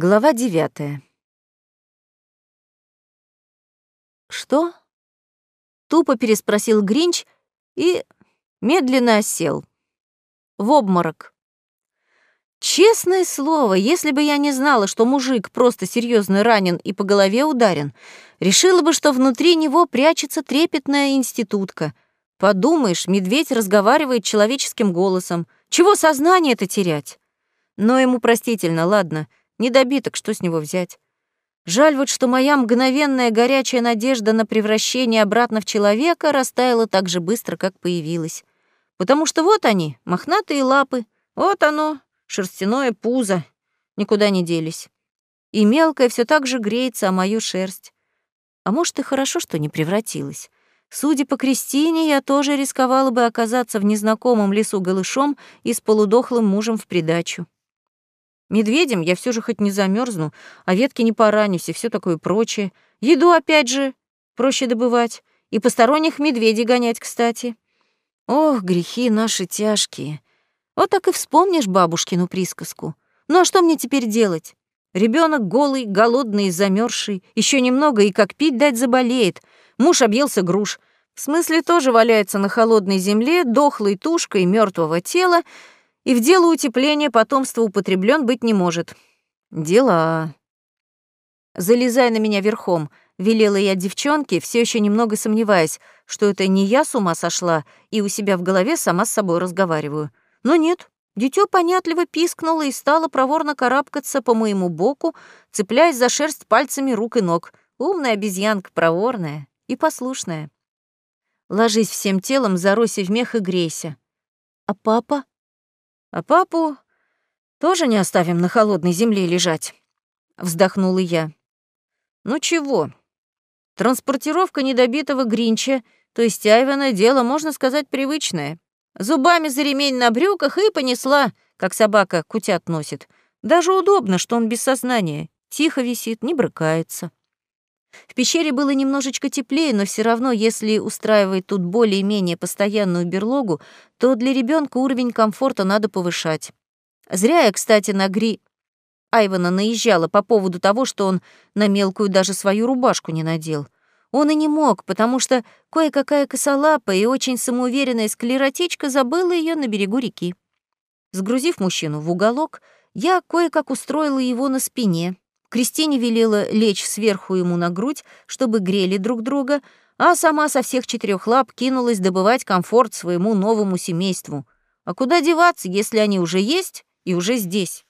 Глава девятая. «Что?» — тупо переспросил Гринч и медленно осел. В обморок. Честное слово, если бы я не знала, что мужик просто серьезно ранен и по голове ударен, решила бы, что внутри него прячется трепетная институтка. Подумаешь, медведь разговаривает человеческим голосом. Чего сознание это терять? Но ему простительно, ладно — Недобиток, что с него взять? Жаль вот, что моя мгновенная горячая надежда на превращение обратно в человека растаяла так же быстро, как появилась. Потому что вот они, мохнатые лапы, вот оно, шерстяное пузо, никуда не делись. И мелкое все так же греется о мою шерсть. А может, и хорошо, что не превратилась. Судя по Кристине, я тоже рисковала бы оказаться в незнакомом лесу голышом и с полудохлым мужем в придачу. Медведем я все же хоть не замерзну, а ветки не поранюсь и все такое прочее. Еду, опять же, проще добывать. И посторонних медведей гонять, кстати. Ох, грехи наши тяжкие. Вот так и вспомнишь бабушкину присказку. Ну а что мне теперь делать? Ребенок голый, голодный, замерзший, еще немного и как пить дать заболеет. Муж объелся груш. В смысле тоже валяется на холодной земле, дохлой тушкой мертвого тела, и в дело утепления потомства употреблен быть не может. Дела. Залезай на меня верхом, велела я девчонке, все еще немного сомневаясь, что это не я с ума сошла и у себя в голове сама с собой разговариваю. Но нет, дитё понятливо пискнуло и стало проворно карабкаться по моему боку, цепляясь за шерсть пальцами рук и ног. Умная обезьянка, проворная и послушная. Ложись всем телом, заройся в мех и грейся. А папа? А папу тоже не оставим на холодной земле лежать, вздохнула я. Ну чего? Транспортировка недобитого Гринча, то есть Айвана, дело, можно сказать, привычное. Зубами за ремень на брюках и понесла, как собака кутят носит. Даже удобно, что он без сознания, тихо висит, не брыкается. В пещере было немножечко теплее, но все равно, если устраивать тут более-менее постоянную берлогу, то для ребенка уровень комфорта надо повышать. Зря я, кстати, на Гри... Айвана наезжала по поводу того, что он на мелкую даже свою рубашку не надел. Он и не мог, потому что кое-какая косолапая и очень самоуверенная склеротечка забыла ее на берегу реки. Сгрузив мужчину в уголок, я кое-как устроила его на спине, Кристине велела лечь сверху ему на грудь, чтобы грели друг друга, а сама со всех четырех лап кинулась добывать комфорт своему новому семейству. А куда деваться, если они уже есть и уже здесь?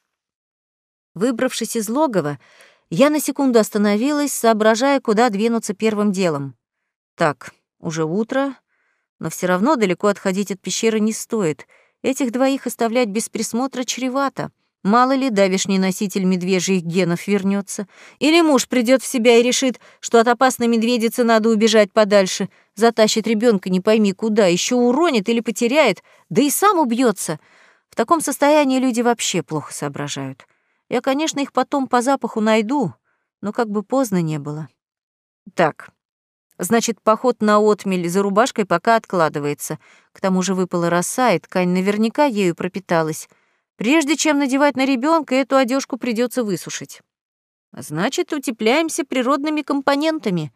Выбравшись из логова, я на секунду остановилась, соображая, куда двинуться первым делом. Так, уже утро, но все равно далеко отходить от пещеры не стоит. Этих двоих оставлять без присмотра чревато. Мало ли давишний носитель медвежьих генов вернется, Или муж придет в себя и решит, что от опасной медведицы надо убежать подальше, затащит ребенка не пойми куда, еще уронит или потеряет, да и сам убьется. В таком состоянии люди вообще плохо соображают. Я, конечно, их потом по запаху найду, но как бы поздно не было. Так, значит, поход на отмель за рубашкой пока откладывается. К тому же выпала роса, и ткань наверняка ею пропиталась. Прежде чем надевать на ребенка, эту одежку придется высушить. А значит, утепляемся природными компонентами.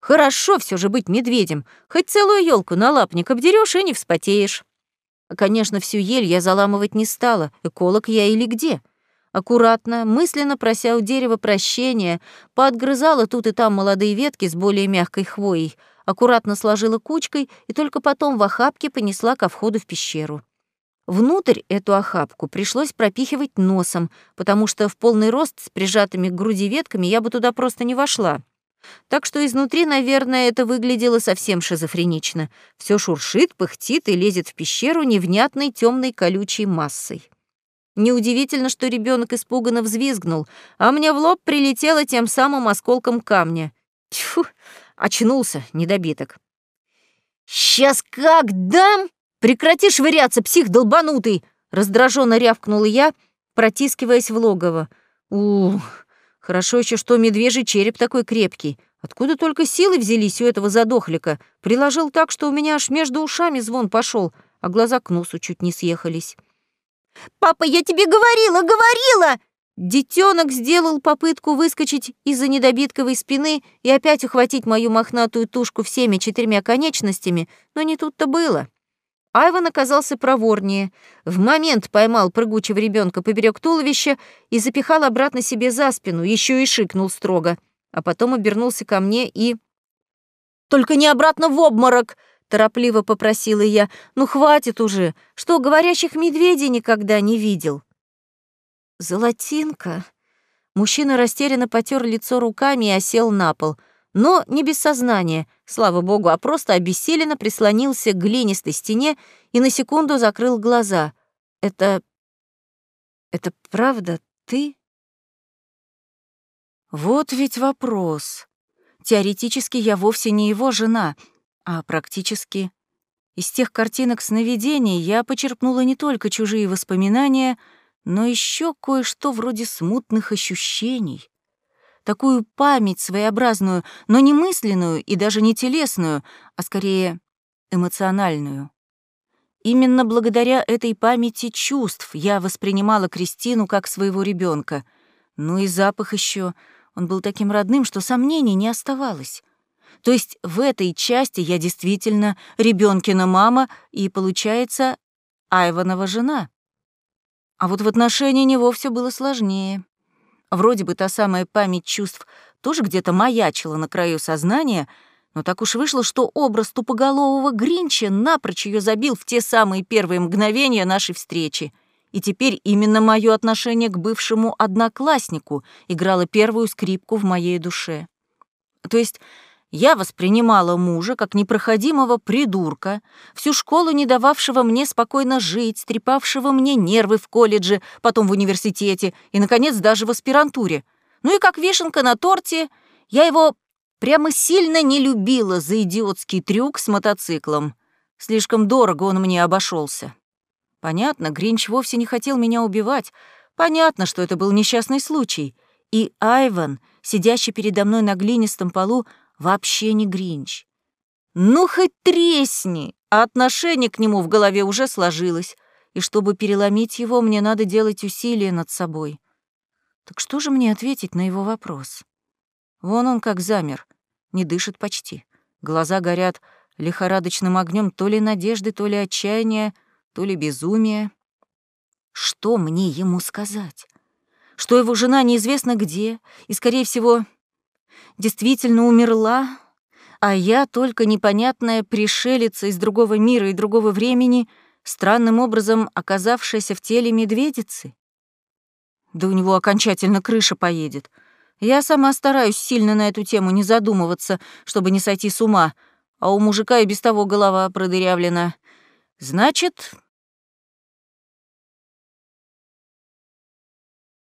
Хорошо все же быть медведем, хоть целую елку на лапник обдерешь и не вспотеешь. Конечно, всю ель я заламывать не стала, эколог я или где. Аккуратно, мысленно прося у дерева прощения, поотгрызала тут и там молодые ветки с более мягкой хвоей, аккуратно сложила кучкой и только потом в охапке понесла ко входу в пещеру. Внутрь эту охапку пришлось пропихивать носом, потому что в полный рост с прижатыми к груди ветками я бы туда просто не вошла. Так что изнутри, наверное, это выглядело совсем шизофренично. Все шуршит, пыхтит и лезет в пещеру невнятной темной колючей массой. Неудивительно, что ребенок испуганно взвизгнул, а мне в лоб прилетело тем самым осколком камня. Тьфу, очнулся недобиток. «Сейчас как дам!» «Прекрати швыряться, псих долбанутый!» Раздраженно рявкнула я, протискиваясь в логово. Ух, хорошо еще, что медвежий череп такой крепкий. Откуда только силы взялись у этого задохлика? Приложил так, что у меня аж между ушами звон пошел, а глаза к носу чуть не съехались. «Папа, я тебе говорила, говорила!» Детёнок сделал попытку выскочить из-за недобитковой спины и опять ухватить мою мохнатую тушку всеми четырьмя конечностями, но не тут-то было. Айван оказался проворнее. В момент поймал прыгучего ребенка поперек туловища и запихал обратно себе за спину, еще и шикнул строго. А потом обернулся ко мне и... «Только не обратно в обморок!» — торопливо попросила я. «Ну, хватит уже! Что, говорящих медведей никогда не видел?» «Золотинка!» Мужчина растерянно потер лицо руками и осел на пол — но не без сознания, слава богу, а просто обессиленно прислонился к глинистой стене и на секунду закрыл глаза. «Это... это правда ты?» Вот ведь вопрос. Теоретически я вовсе не его жена, а практически... Из тех картинок сновидений я почерпнула не только чужие воспоминания, но еще кое-что вроде смутных ощущений такую память своеобразную, но не мысленную и даже не телесную, а скорее эмоциональную. Именно благодаря этой памяти чувств я воспринимала Кристину как своего ребенка. Ну и запах еще, он был таким родным, что сомнений не оставалось. То есть в этой части я действительно ребенкина мама и, получается, Айванова жена. А вот в отношении него все было сложнее. Вроде бы та самая память чувств тоже где-то маячила на краю сознания, но так уж вышло, что образ тупоголового Гринча напрочь ее забил в те самые первые мгновения нашей встречи. И теперь именно мое отношение к бывшему однокласснику играло первую скрипку в моей душе. То есть я воспринимала мужа как непроходимого придурка, всю школу не дававшего мне спокойно жить, трепавшего мне нервы в колледже, потом в университете и, наконец, даже в аспирантуре. Ну и как вишенка на торте, я его прямо сильно не любила за идиотский трюк с мотоциклом. Слишком дорого он мне обошелся. Понятно, Гринч вовсе не хотел меня убивать. Понятно, что это был несчастный случай. И Айван, сидящий передо мной на глинистом полу, вообще не Гринч. Ну, хоть тресни, а отношение к нему в голове уже сложилось, и чтобы переломить его, мне надо делать усилия над собой. Так что же мне ответить на его вопрос? Вон он как замер, не дышит почти. Глаза горят лихорадочным огнем то ли надежды, то ли отчаяния, то ли безумия. Что мне ему сказать? Что его жена неизвестно где, и, скорее всего, действительно умерла, а я только непонятная пришелица из другого мира и другого времени, странным образом оказавшаяся в теле медведицы? Да у него окончательно крыша поедет. Я сама стараюсь сильно на эту тему не задумываться, чтобы не сойти с ума, а у мужика и без того голова продырявлена. Значит,